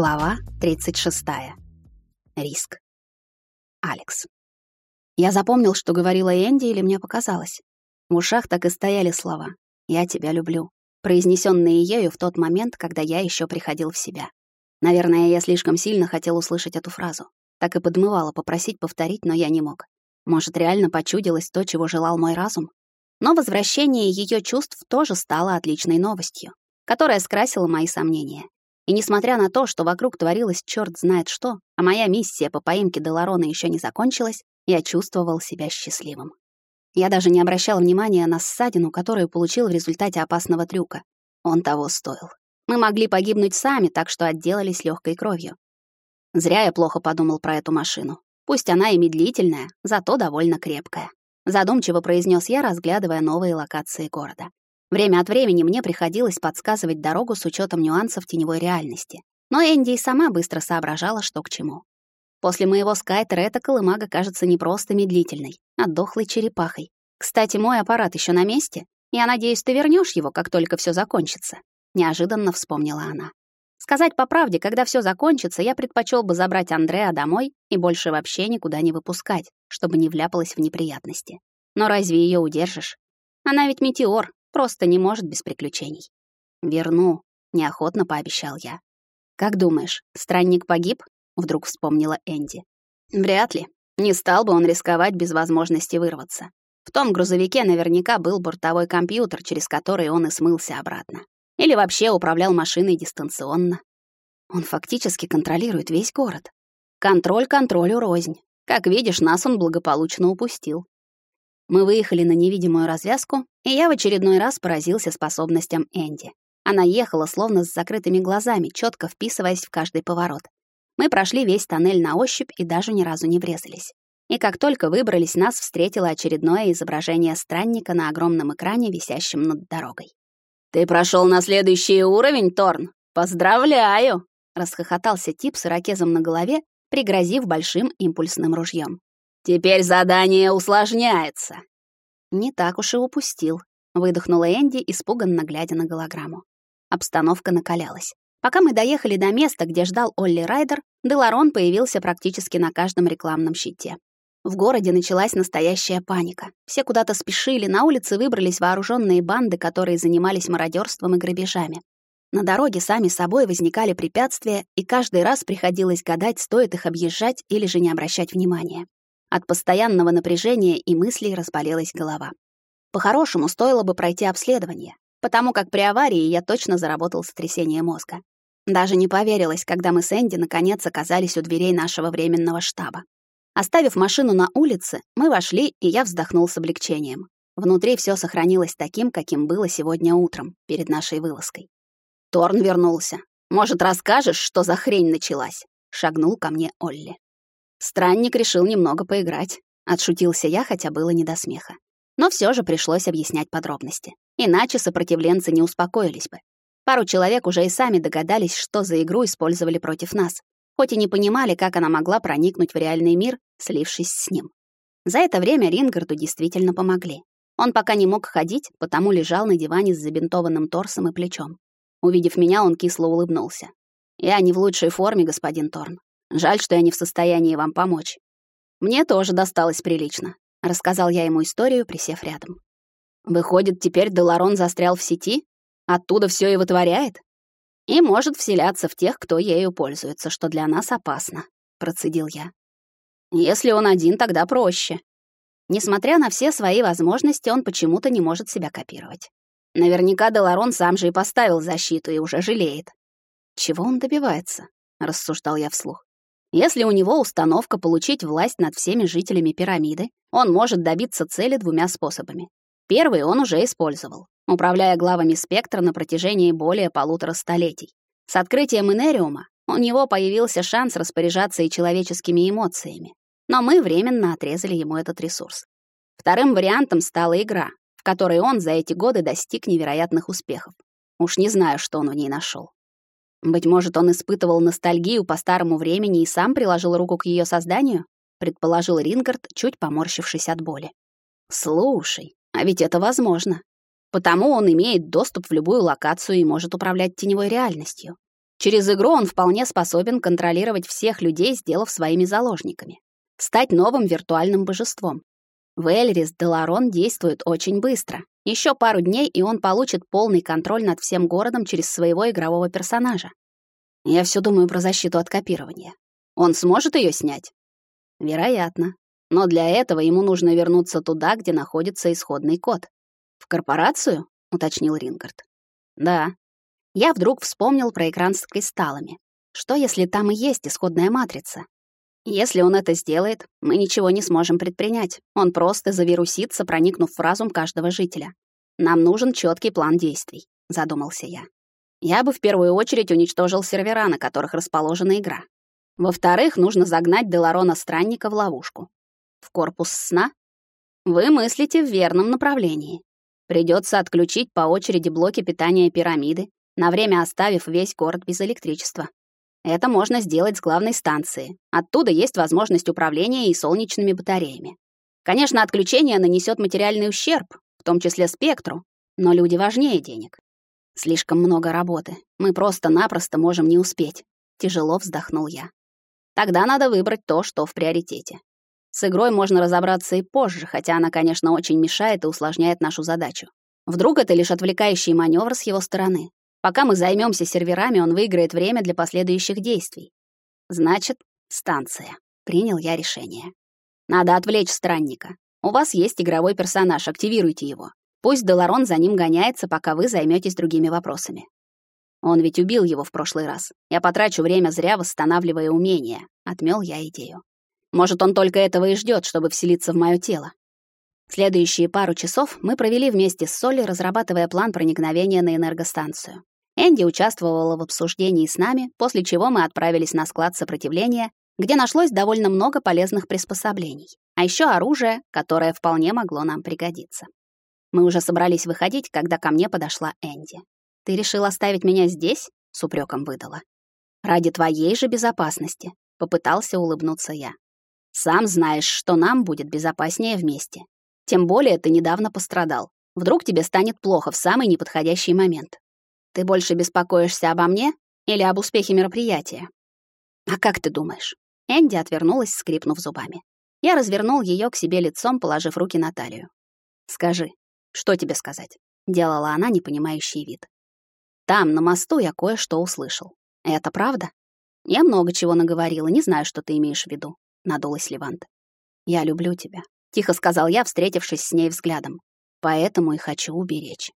Глава 36. Риск. Алекс. Я запомнил, что говорила Энди, или мне показалось. В ушах так и стояли слова «Я тебя люблю», произнесенные ею в тот момент, когда я еще приходил в себя. Наверное, я слишком сильно хотел услышать эту фразу. Так и подмывало попросить повторить, но я не мог. Может, реально почудилось то, чего желал мой разум? Но возвращение ее чувств тоже стало отличной новостью, которая скрасила мои сомнения. И несмотря на то, что вокруг творилось черт знает что, а моя миссия по поимке Деларона еще не закончилась, я чувствовал себя счастливым. Я даже не обращал внимания на ссадину, которую получил в результате опасного трюка. Он того стоил. Мы могли погибнуть сами, так что отделались легкой кровью. Зря я плохо подумал про эту машину. Пусть она и медлительная, зато довольно крепкая. Задумчиво произнес я, разглядывая новые локации города. Время от времени мне приходилось подсказывать дорогу с учетом нюансов теневой реальности. Но Энди и сама быстро соображала, что к чему. После моего скайтера эта колымага кажется не просто медлительной, а дохлой черепахой. Кстати, мой аппарат еще на месте. Я надеюсь, ты вернешь его, как только все закончится. Неожиданно вспомнила она. Сказать по правде, когда все закончится, я предпочел бы забрать Андреа домой и больше вообще никуда не выпускать, чтобы не вляпалась в неприятности. Но разве ее удержишь? Она ведь метеор, Просто не может без приключений. Верну, неохотно пообещал я. Как думаешь, странник погиб? Вдруг вспомнила Энди. Вряд ли. Не стал бы он рисковать без возможности вырваться. В том грузовике наверняка был бортовой компьютер, через который он и смылся обратно. Или вообще управлял машиной дистанционно. Он фактически контролирует весь город. Контроль контролю рознь. Как видишь, нас он благополучно упустил. Мы выехали на невидимую развязку, и я в очередной раз поразился способностям Энди. Она ехала словно с закрытыми глазами, четко вписываясь в каждый поворот. Мы прошли весь тоннель на ощупь и даже ни разу не врезались. И как только выбрались, нас встретило очередное изображение странника на огромном экране, висящем над дорогой. «Ты прошел на следующий уровень, Торн! Поздравляю!» — расхохотался тип с ирокезом на голове, пригрозив большим импульсным ружьем. Теперь задание усложняется. Не так уж и упустил, выдохнула Энди, испуганно глядя на голограмму. Обстановка накалялась. Пока мы доехали до места, где ждал Олли Райдер, Деларон появился практически на каждом рекламном щите. В городе началась настоящая паника. Все куда-то спешили, на улице выбрались вооруженные банды, которые занимались мародерством и грабежами. На дороге сами собой возникали препятствия, и каждый раз приходилось гадать, стоит их объезжать или же не обращать внимания. От постоянного напряжения и мыслей разболелась голова. По-хорошему, стоило бы пройти обследование, потому как при аварии я точно заработал сотрясение мозга. Даже не поверилось, когда мы с Энди наконец оказались у дверей нашего временного штаба. Оставив машину на улице, мы вошли, и я вздохнул с облегчением. Внутри все сохранилось таким, каким было сегодня утром, перед нашей вылазкой. Торн вернулся. «Может, расскажешь, что за хрень началась?» — шагнул ко мне Олли. Странник решил немного поиграть. Отшутился я, хотя было не до смеха. Но все же пришлось объяснять подробности. Иначе сопротивленцы не успокоились бы. Пару человек уже и сами догадались, что за игру использовали против нас, хоть и не понимали, как она могла проникнуть в реальный мир, слившись с ним. За это время Рингарду действительно помогли. Он пока не мог ходить, потому лежал на диване с забинтованным торсом и плечом. Увидев меня, он кисло улыбнулся. «Я не в лучшей форме, господин Торн. Жаль, что я не в состоянии вам помочь. Мне тоже досталось прилично, рассказал я ему историю, присев рядом. Выходит, теперь Деларон застрял в сети? Оттуда все и вытворяет? И может вселяться в тех, кто ею пользуется, что для нас опасно, процедил я. Если он один, тогда проще. Несмотря на все свои возможности, он почему-то не может себя копировать. Наверняка Деларон сам же и поставил защиту и уже жалеет. Чего он добивается? рассуждал я вслух. Если у него установка получить власть над всеми жителями пирамиды, он может добиться цели двумя способами. Первый он уже использовал, управляя главами спектра на протяжении более полутора столетий. С открытием Инериума у него появился шанс распоряжаться и человеческими эмоциями, но мы временно отрезали ему этот ресурс. Вторым вариантом стала игра, в которой он за эти годы достиг невероятных успехов. Уж не знаю, что он в ней нашел. Быть может, он испытывал ностальгию по старому времени и сам приложил руку к ее созданию, предположил Рингард, чуть поморщившись от боли. Слушай, а ведь это возможно. Потому он имеет доступ в любую локацию и может управлять теневой реальностью. Через игру он вполне способен контролировать всех людей, сделав своими заложниками. Стать новым виртуальным божеством. В Деларон действует очень быстро. Еще пару дней, и он получит полный контроль над всем городом через своего игрового персонажа. Я все думаю про защиту от копирования. Он сможет ее снять? Вероятно. Но для этого ему нужно вернуться туда, где находится исходный код. В корпорацию? уточнил Рингард. Да. Я вдруг вспомнил про экран с кристаллами. Что если там и есть исходная матрица? Если он это сделает, мы ничего не сможем предпринять. Он просто завирусится, проникнув в разум каждого жителя. Нам нужен четкий план действий, задумался я. Я бы в первую очередь уничтожил сервера, на которых расположена игра. Во-вторых, нужно загнать Деларона Странника в ловушку. В корпус сна? Вы мыслите в верном направлении. Придется отключить по очереди блоки питания пирамиды, на время оставив весь город без электричества. Это можно сделать с главной станции. Оттуда есть возможность управления и солнечными батареями. Конечно, отключение нанесет материальный ущерб, в том числе спектру, но люди важнее денег. Слишком много работы. Мы просто-напросто можем не успеть. Тяжело вздохнул я. Тогда надо выбрать то, что в приоритете. С игрой можно разобраться и позже, хотя она, конечно, очень мешает и усложняет нашу задачу. Вдруг это лишь отвлекающий маневр с его стороны. Пока мы займемся серверами, он выиграет время для последующих действий. Значит, станция. Принял я решение. Надо отвлечь странника. У вас есть игровой персонаж, активируйте его. Пусть Деларон за ним гоняется, пока вы займетесь другими вопросами. Он ведь убил его в прошлый раз. Я потрачу время зря, восстанавливая умения. Отмел я идею. Может, он только этого и ждет, чтобы вселиться в мое тело. Следующие пару часов мы провели вместе с Солли, разрабатывая план проникновения на энергостанцию. Энди участвовала в обсуждении с нами, после чего мы отправились на склад сопротивления, где нашлось довольно много полезных приспособлений, а еще оружие, которое вполне могло нам пригодиться. Мы уже собрались выходить, когда ко мне подошла Энди. «Ты решил оставить меня здесь?» — с упреком выдала. «Ради твоей же безопасности», — попытался улыбнуться я. «Сам знаешь, что нам будет безопаснее вместе. Тем более ты недавно пострадал. Вдруг тебе станет плохо в самый неподходящий момент. Ты больше беспокоишься обо мне или об успехе мероприятия? А как ты думаешь? Энди отвернулась, скрипнув зубами. Я развернул ее к себе лицом, положив руки на талию. Скажи, что тебе сказать? делала она непонимающий вид. Там, на мосту, я кое-что услышал. Это правда? Я много чего наговорила, не знаю, что ты имеешь в виду, надулась Левант. Я люблю тебя, тихо сказал я, встретившись с ней взглядом. Поэтому и хочу уберечь.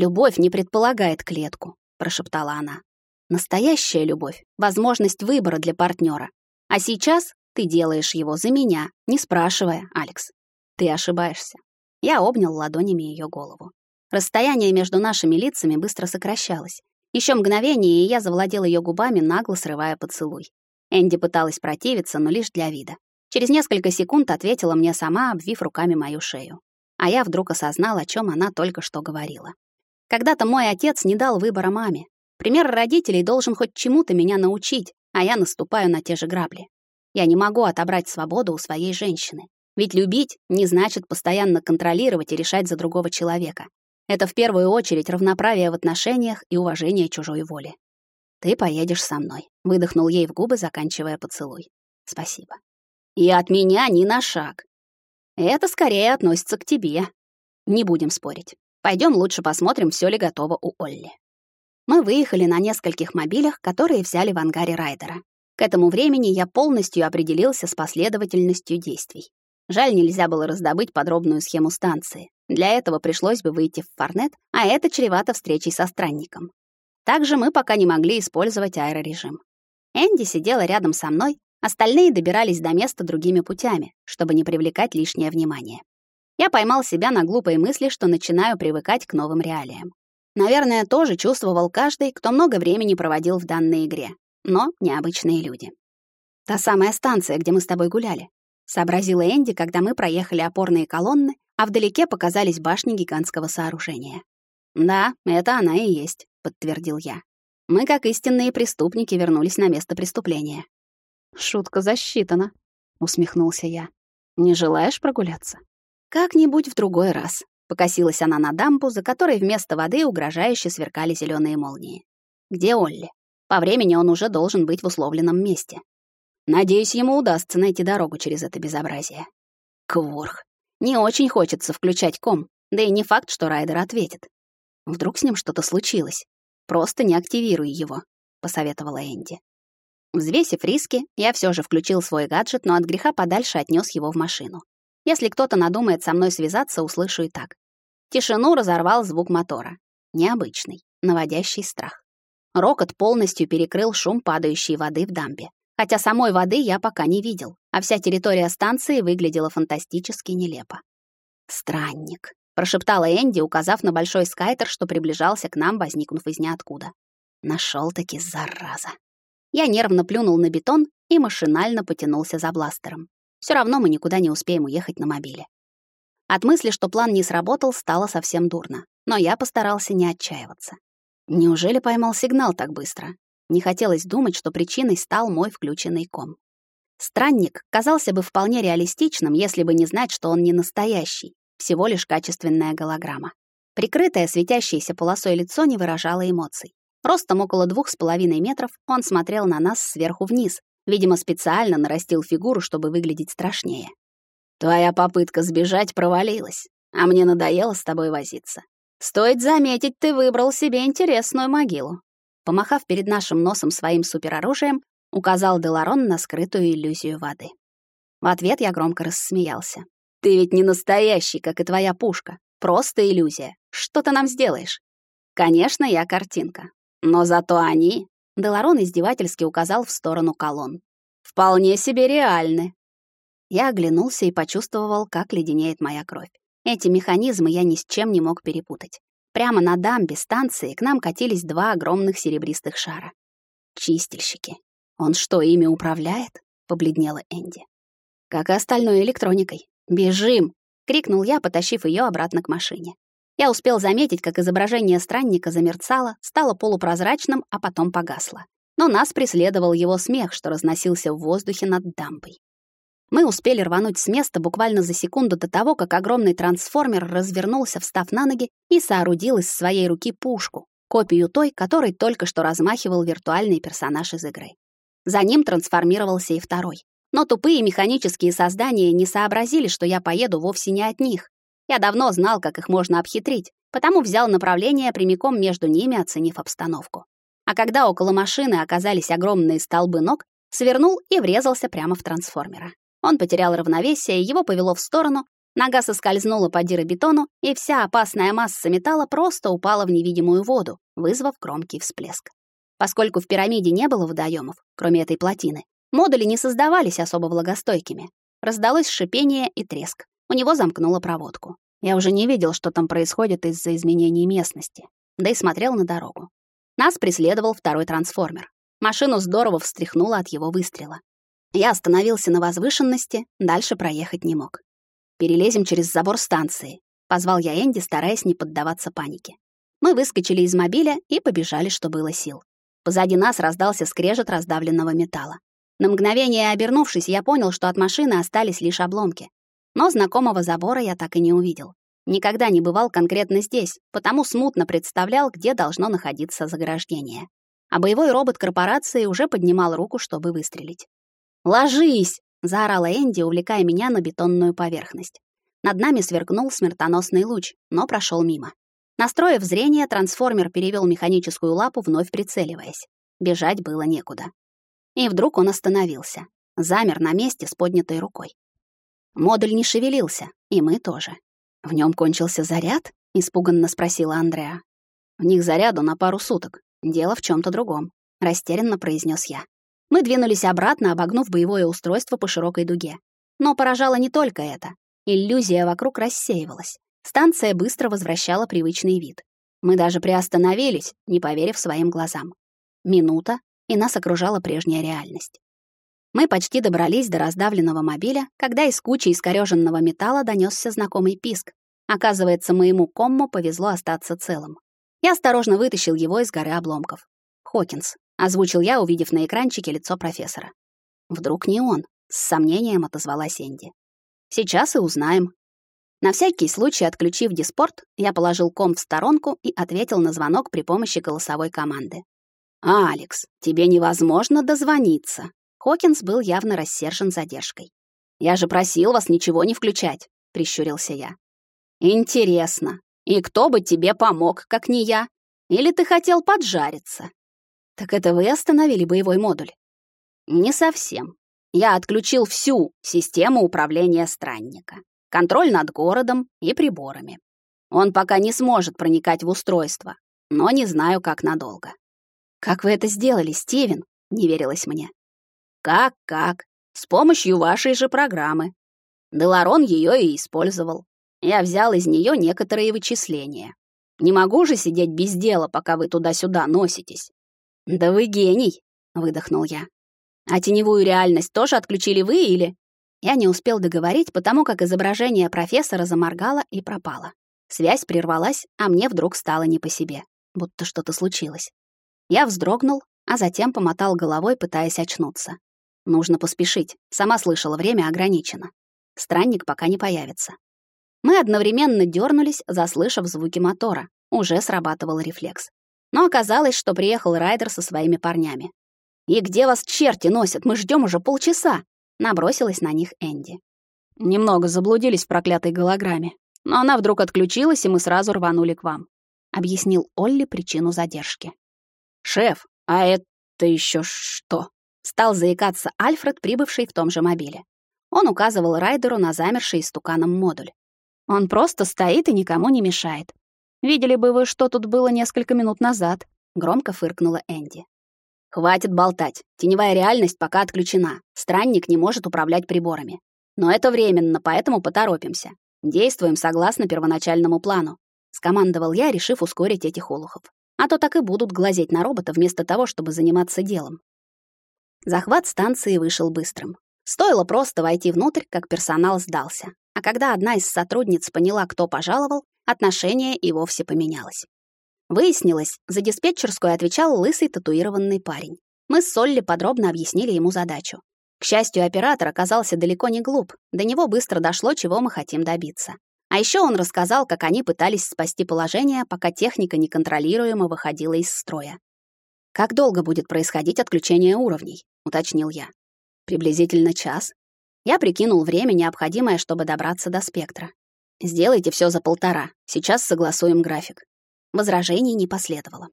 Любовь не предполагает клетку, прошептала она. Настоящая любовь возможность выбора для партнера. А сейчас ты делаешь его за меня, не спрашивая, Алекс. Ты ошибаешься. Я обнял ладонями ее голову. Расстояние между нашими лицами быстро сокращалось. Еще мгновение, и я завладел ее губами, нагло срывая поцелуй. Энди пыталась противиться, но лишь для вида. Через несколько секунд ответила мне сама, обвив руками мою шею. А я вдруг осознал, о чем она только что говорила. Когда-то мой отец не дал выбора маме. Пример родителей должен хоть чему-то меня научить, а я наступаю на те же грабли. Я не могу отобрать свободу у своей женщины. Ведь любить не значит постоянно контролировать и решать за другого человека. Это в первую очередь равноправие в отношениях и уважение чужой воли. «Ты поедешь со мной», — выдохнул ей в губы, заканчивая поцелуй. «Спасибо». «И от меня ни на шаг. Это скорее относится к тебе. Не будем спорить. Пойдем лучше посмотрим, все ли готово у Олли. Мы выехали на нескольких мобилях, которые взяли в ангаре райдера. К этому времени я полностью определился с последовательностью действий. Жаль, нельзя было раздобыть подробную схему станции. Для этого пришлось бы выйти в Форнет, а это чревато встречей со странником. Также мы пока не могли использовать аэрорежим. Энди сидела рядом со мной, остальные добирались до места другими путями, чтобы не привлекать лишнее внимание. Я поймал себя на глупой мысли, что начинаю привыкать к новым реалиям. Наверное, тоже чувствовал каждый, кто много времени проводил в данной игре. Но необычные люди. Та самая станция, где мы с тобой гуляли, сообразила Энди, когда мы проехали опорные колонны, а вдалеке показались башни гигантского сооружения. Да, это она и есть, подтвердил я. Мы, как истинные преступники, вернулись на место преступления. Шутка засчитана, усмехнулся я. Не желаешь прогуляться? Как-нибудь в другой раз. Покосилась она на дамбу, за которой вместо воды угрожающе сверкали зеленые молнии. Где Олли? По времени он уже должен быть в условленном месте. Надеюсь, ему удастся найти дорогу через это безобразие. Кворх. Не очень хочется включать ком, да и не факт, что Райдер ответит. Вдруг с ним что-то случилось. Просто не активируй его, посоветовала Энди. Взвесив риски, я все же включил свой гаджет, но от греха подальше отнес его в машину. Если кто-то надумает со мной связаться, услышу и так. Тишину разорвал звук мотора. Необычный, наводящий страх. Рокот полностью перекрыл шум падающей воды в дамбе. Хотя самой воды я пока не видел, а вся территория станции выглядела фантастически нелепо. «Странник», — прошептала Энди, указав на большой скайтер, что приближался к нам, возникнув из ниоткуда. Нашел-таки, зараза. Я нервно плюнул на бетон и машинально потянулся за бластером. Все равно мы никуда не успеем уехать на мобиле. От мысли, что план не сработал, стало совсем дурно, но я постарался не отчаиваться. Неужели поймал сигнал так быстро? Не хотелось думать, что причиной стал мой включенный ком. Странник казался бы вполне реалистичным, если бы не знать, что он не настоящий, всего лишь качественная голограмма. Прикрытое светящейся полосой лицо не выражало эмоций. Ростом около двух с половиной метров он смотрел на нас сверху вниз, видимо, специально нарастил фигуру, чтобы выглядеть страшнее. «Твоя попытка сбежать провалилась, а мне надоело с тобой возиться. Стоит заметить, ты выбрал себе интересную могилу». Помахав перед нашим носом своим супероружием, указал Деларон на скрытую иллюзию воды. В ответ я громко рассмеялся. «Ты ведь не настоящий, как и твоя пушка. Просто иллюзия. Что ты нам сделаешь?» «Конечно, я картинка. Но зато они...» Деларон издевательски указал в сторону колонн. «Вполне себе реальны». Я оглянулся и почувствовал, как леденеет моя кровь. Эти механизмы я ни с чем не мог перепутать. Прямо на дамбе станции к нам катились два огромных серебристых шара. Чистильщики. Он что, ими управляет? Побледнела Энди. Как и остальной электроникой. Бежим! крикнул я, потащив ее обратно к машине. Я успел заметить, как изображение странника замерцало, стало полупрозрачным, а потом погасло. Но нас преследовал его смех, что разносился в воздухе над дамбой. Мы успели рвануть с места буквально за секунду до того, как огромный трансформер развернулся, встав на ноги, и соорудил из своей руки пушку, копию той, которой только что размахивал виртуальный персонаж из игры. За ним трансформировался и второй. Но тупые механические создания не сообразили, что я поеду вовсе не от них. Я давно знал, как их можно обхитрить, потому взял направление прямиком между ними, оценив обстановку. А когда около машины оказались огромные столбы ног, свернул и врезался прямо в трансформера. Он потерял равновесие, его повело в сторону, нога соскользнула по дирабетону, и вся опасная масса металла просто упала в невидимую воду, вызвав громкий всплеск. Поскольку в пирамиде не было водоемов, кроме этой плотины, модули не создавались особо влагостойкими. Раздалось шипение и треск. У него замкнуло проводку. Я уже не видел, что там происходит из-за изменений местности, да и смотрел на дорогу. Нас преследовал второй трансформер. Машину здорово встряхнуло от его выстрела. Я остановился на возвышенности, дальше проехать не мог. «Перелезем через забор станции», — позвал я Энди, стараясь не поддаваться панике. Мы выскочили из мобиля и побежали, что было сил. Позади нас раздался скрежет раздавленного металла. На мгновение обернувшись, я понял, что от машины остались лишь обломки. Но знакомого забора я так и не увидел. Никогда не бывал конкретно здесь, потому смутно представлял, где должно находиться заграждение. А боевой робот корпорации уже поднимал руку, чтобы выстрелить. «Ложись!» — заорала Энди, увлекая меня на бетонную поверхность. Над нами сверкнул смертоносный луч, но прошел мимо. Настроив зрение, трансформер перевел механическую лапу, вновь прицеливаясь. Бежать было некуда. И вдруг он остановился. Замер на месте с поднятой рукой. Модуль не шевелился, и мы тоже. «В нем кончился заряд?» — испуганно спросила Андреа. «В них заряду на пару суток. Дело в чем то другом», — растерянно произнес я. Мы двинулись обратно, обогнув боевое устройство по широкой дуге. Но поражало не только это. Иллюзия вокруг рассеивалась. Станция быстро возвращала привычный вид. Мы даже приостановились, не поверив своим глазам. Минута, и нас окружала прежняя реальность. Мы почти добрались до раздавленного мобиля, когда из кучи искорёженного металла донёсся знакомый писк. Оказывается, моему комму повезло остаться целым. Я осторожно вытащил его из горы обломков. Хокинс, озвучил я, увидев на экранчике лицо профессора. Вдруг не он, с сомнением отозвалась Энди. Сейчас и узнаем. На всякий случай, отключив диспорт, я положил ком в сторонку и ответил на звонок при помощи голосовой команды. «Алекс, тебе невозможно дозвониться». Хокинс был явно рассержен задержкой. «Я же просил вас ничего не включать», — прищурился я. «Интересно, и кто бы тебе помог, как не я? Или ты хотел поджариться?» «Так это вы остановили боевой модуль?» «Не совсем. Я отключил всю систему управления странника, контроль над городом и приборами. Он пока не сможет проникать в устройство, но не знаю, как надолго. Как вы это сделали, Стивен? Не верилось мне. Как-как? С помощью вашей же программы. Деларон ее и использовал. Я взял из нее некоторые вычисления. Не могу же сидеть без дела, пока вы туда-сюда носитесь. Да вы гений, выдохнул я. А теневую реальность тоже отключили вы или Я не успел договорить, потому как изображение профессора заморгало и пропало. Связь прервалась, а мне вдруг стало не по себе, будто что-то случилось. Я вздрогнул, а затем помотал головой, пытаясь очнуться. Нужно поспешить. Сама слышала, время ограничено. Странник пока не появится. Мы одновременно дернулись, заслышав звуки мотора. Уже срабатывал рефлекс. Но оказалось, что приехал Райдер со своими парнями. «И где вас черти носят? Мы ждем уже полчаса!» Набросилась на них Энди. Немного заблудились в проклятой голограмме. Но она вдруг отключилась, и мы сразу рванули к вам», — объяснил Олли причину задержки. «Шеф, а это еще что?» — стал заикаться Альфред, прибывший в том же мобиле. Он указывал Райдеру на замерший истуканом модуль. «Он просто стоит и никому не мешает. Видели бы вы, что тут было несколько минут назад», — громко фыркнула Энди. «Хватит болтать. Теневая реальность пока отключена. Странник не может управлять приборами. Но это временно, поэтому поторопимся. Действуем согласно первоначальному плану, скомандовал я, решив ускорить этих олухов. А то так и будут глазеть на робота вместо того, чтобы заниматься делом. Захват станции вышел быстрым. Стоило просто войти внутрь, как персонал сдался. А когда одна из сотрудниц поняла, кто пожаловал, отношение и вовсе поменялось. Выяснилось, за диспетчерскую отвечал лысый татуированный парень. Мы с Солли подробно объяснили ему задачу. К счастью, оператор оказался далеко не глуп. До него быстро дошло, чего мы хотим добиться. А еще он рассказал, как они пытались спасти положение, пока техника неконтролируемо выходила из строя. «Как долго будет происходить отключение уровней?» — уточнил я. «Приблизительно час». Я прикинул время, необходимое, чтобы добраться до спектра. «Сделайте все за полтора. Сейчас согласуем график». Возражений не последовало.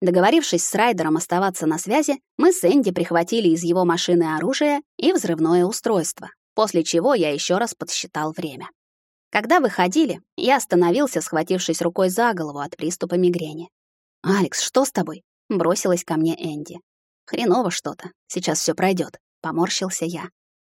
Договорившись с Райдером оставаться на связи, мы с Энди прихватили из его машины оружие и взрывное устройство, после чего я еще раз подсчитал время. Когда выходили, я остановился, схватившись рукой за голову от приступа мигрени. «Алекс, что с тобой?» — бросилась ко мне Энди. «Хреново что-то. Сейчас все пройдет. поморщился я.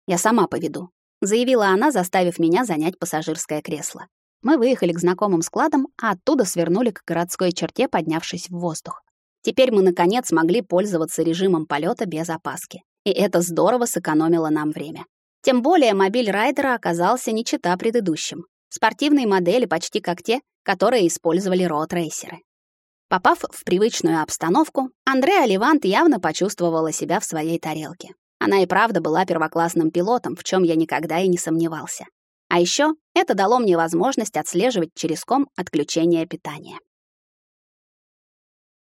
«Я сама поведу», — заявила она, заставив меня занять пассажирское кресло. Мы выехали к знакомым складам, а оттуда свернули к городской черте, поднявшись в воздух. Теперь мы, наконец, могли пользоваться режимом полета без опаски. И это здорово сэкономило нам время. Тем более мобиль Райдера оказался не чета предыдущим. Спортивные модели почти как те, которые использовали роуд-рейсеры. Попав в привычную обстановку, Андреа Левант явно почувствовала себя в своей тарелке. Она и правда была первоклассным пилотом, в чем я никогда и не сомневался. А еще это дало мне возможность отслеживать через ком отключение питания.